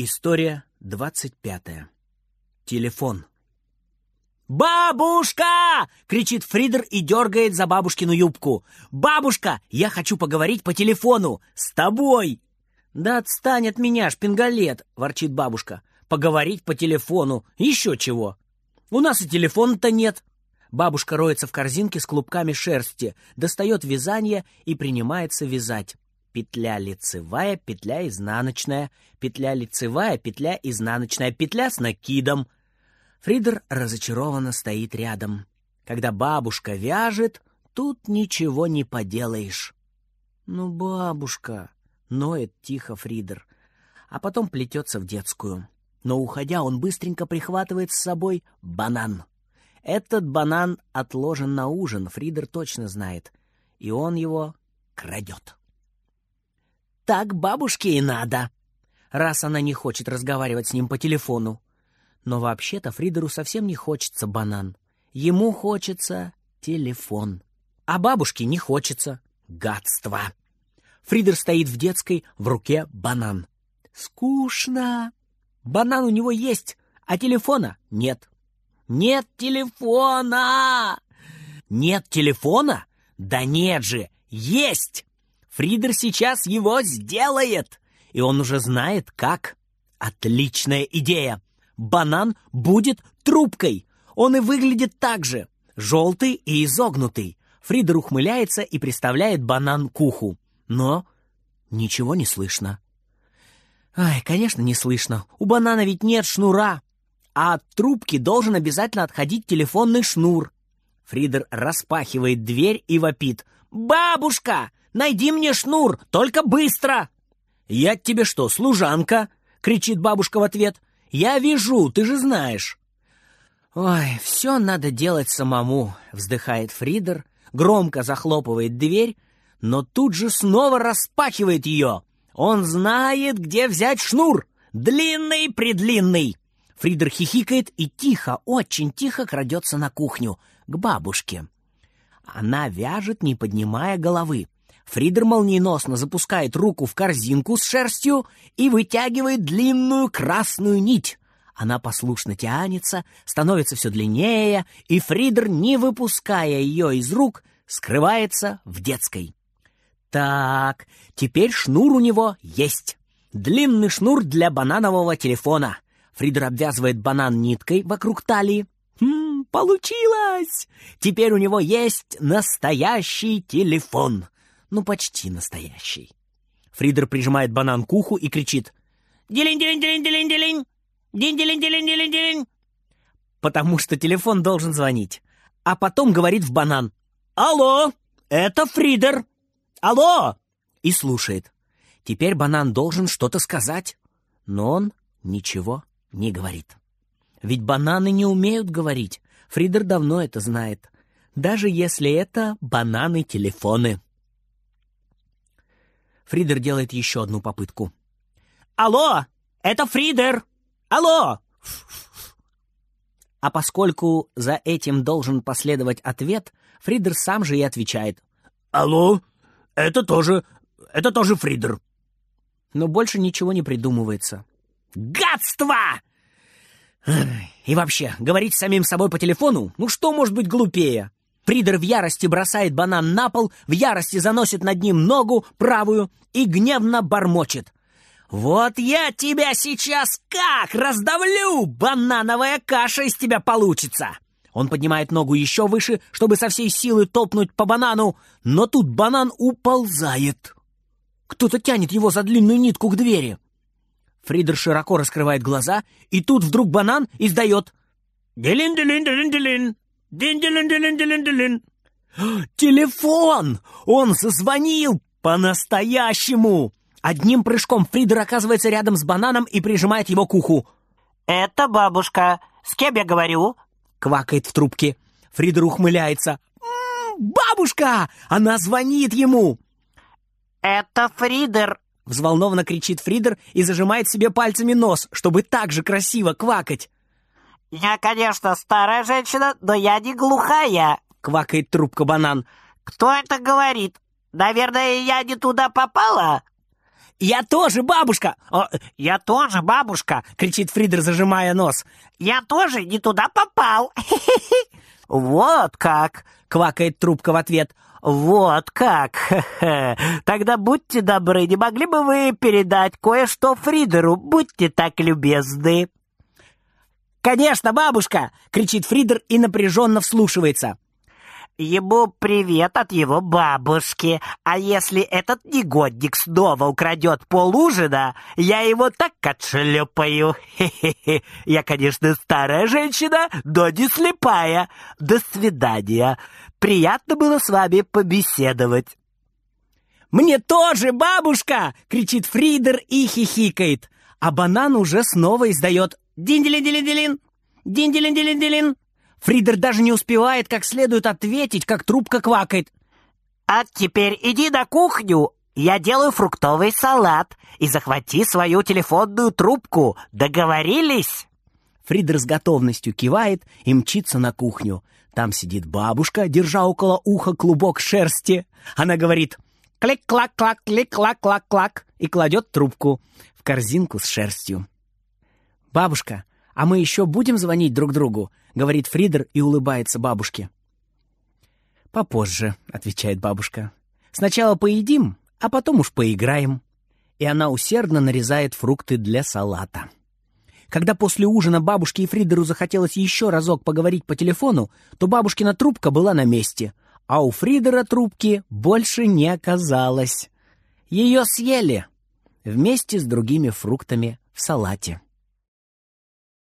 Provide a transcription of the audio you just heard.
История двадцать пятая. Телефон. «Бабушка!» — кричит Фридер и дергает за бабушкину юбку. «Бабушка, я хочу поговорить по телефону! С тобой!» «Да отстань от меня, шпингалет!» — ворчит бабушка. «Поговорить по телефону! Еще чего!» «У нас и телефона-то нет!» Бабушка роется в корзинке с клубками шерсти, достает вязание и принимается вязать. Петля лицевая, петля изнаночная, петля лицевая, петля изнаночная, петля с накидом. Фридер разочарованно стоит рядом. Когда бабушка вяжет, тут ничего не поделаешь. «Ну, бабушка!» — ноет тихо Фридер, а потом плетется в детскую. Но, уходя, он быстренько прихватывает с собой банан. Этот банан отложен на ужин, Фридер точно знает, и он его крадет. Так бабушке и надо, раз она не хочет разговаривать с ним по телефону. Но вообще-то Фридеру совсем не хочется банан. Ему хочется телефон. А бабушке не хочется. Гадство. Фридер стоит в детской, в руке банан. Скучно. Банан у него есть, а телефона нет. Нет телефона! Нет телефона? Да нет же, есть! Фридер сейчас его сделает, и он уже знает, как. Отличная идея! Банан будет трубкой. Он и выглядит так же. Желтый и изогнутый. Фридер ухмыляется и приставляет банан к уху. Но ничего не слышно. Ай, конечно, не слышно. У банана ведь нет шнура а от трубки должен обязательно отходить телефонный шнур. Фридер распахивает дверь и вопит. «Бабушка, найди мне шнур, только быстро!» «Я тебе что, служанка?» — кричит бабушка в ответ. «Я вижу, ты же знаешь». «Ой, все надо делать самому», — вздыхает Фридер, громко захлопывает дверь, но тут же снова распахивает ее. Он знает, где взять шнур. Длинный-предлинный. Фридер хихикает и тихо, очень тихо крадется на кухню, к бабушке. Она вяжет, не поднимая головы. Фридер молниеносно запускает руку в корзинку с шерстью и вытягивает длинную красную нить. Она послушно тянется, становится все длиннее, и Фридер, не выпуская ее из рук, скрывается в детской. Так, теперь шнур у него есть. Длинный шнур для бананового телефона. Фридер обвязывает банан ниткой вокруг талии. «Хм, получилось! Теперь у него есть настоящий телефон. Ну, почти настоящий». Фридер прижимает банан к уху и кричит. «Дилинь-дилинь-дилинь-дилинь-дилинь! Динь-дилинь-дилинь-дилинь-дилинь!» Потому что телефон должен звонить. А потом говорит в банан. «Алло, это Фридер! Алло!» И слушает. Теперь банан должен что-то сказать. Но он ничего не говорит. Ведь бананы не умеют говорить. Фридер давно это знает. Даже если это бананы-телефоны. Фридер делает еще одну попытку. «Алло! Это Фридер! Алло!» А поскольку за этим должен последовать ответ, Фридер сам же и отвечает. «Алло! Это тоже... это тоже Фридер!» Но больше ничего не придумывается. Гадство! И вообще, говорить самим собой по телефону, ну что может быть глупее? Фридер в ярости бросает банан на пол, в ярости заносит над ним ногу правую и гневно бормочет. «Вот я тебя сейчас как раздавлю! Банановая каша из тебя получится!» Он поднимает ногу еще выше, чтобы со всей силы топнуть по банану, но тут банан уползает. Кто-то тянет его за длинную нитку к двери. Фридер широко раскрывает глаза, и тут вдруг банан издает «Делин-делин-делин-делин! Дин-делин-делин-делин-делин!» «Телефон! Он зазвонил! По-настоящему!» Одним прыжком Фридер оказывается рядом с бананом и прижимает его к уху. «Это бабушка. С кем я говорю?» — квакает в трубке. Фридер ухмыляется. «М -м, «Бабушка! Она звонит ему!» «Это Фридер!» Взволнованно кричит Фридер и зажимает себе пальцами нос, чтобы так же красиво квакать. «Я, конечно, старая женщина, но я не глухая», — квакает трубка банан. «Кто это говорит? Наверное, я не туда попала?» «Я тоже, бабушка!» О, «Я тоже, бабушка!» — кричит Фридер, зажимая нос. «Я тоже не туда попал!» «Вот как!» — квакает трубка в ответ. «Вот как! Тогда будьте добры, не могли бы вы передать кое-что Фридеру? Будьте так любезны!» «Конечно, бабушка!» — кричит Фридер и напряженно вслушивается. Ему привет от его бабушки. А если этот негодник снова украдет полужина, я его так отшлепаю. Хе-хе-хе. Я, конечно, старая женщина, но не слепая. До свидания. Приятно было с вами побеседовать. «Мне тоже, бабушка!» — кричит Фридер и хихикает. А банан уже снова издает «Динь-дилин-дилин-дилин! Динь-дилин-дилин-дилин!» Фридер даже не успевает как следует ответить, как трубка квакает. «А теперь иди на кухню, я делаю фруктовый салат, и захвати свою телефонную трубку. Договорились?» Фридер с готовностью кивает и мчится на кухню. Там сидит бабушка, держа около уха клубок шерсти. Она говорит «клик-клак-клак, клик-клак-клак-клак» и кладет трубку в корзинку с шерстью. «Бабушка, а мы еще будем звонить друг другу?» — говорит Фридер и улыбается бабушке. «Попозже», — отвечает бабушка. «Сначала поедим, а потом уж поиграем». И она усердно нарезает фрукты для салата. Когда после ужина бабушке и Фридеру захотелось еще разок поговорить по телефону, то бабушкина трубка была на месте, а у Фридера трубки больше не оказалось. Ее съели вместе с другими фруктами в салате.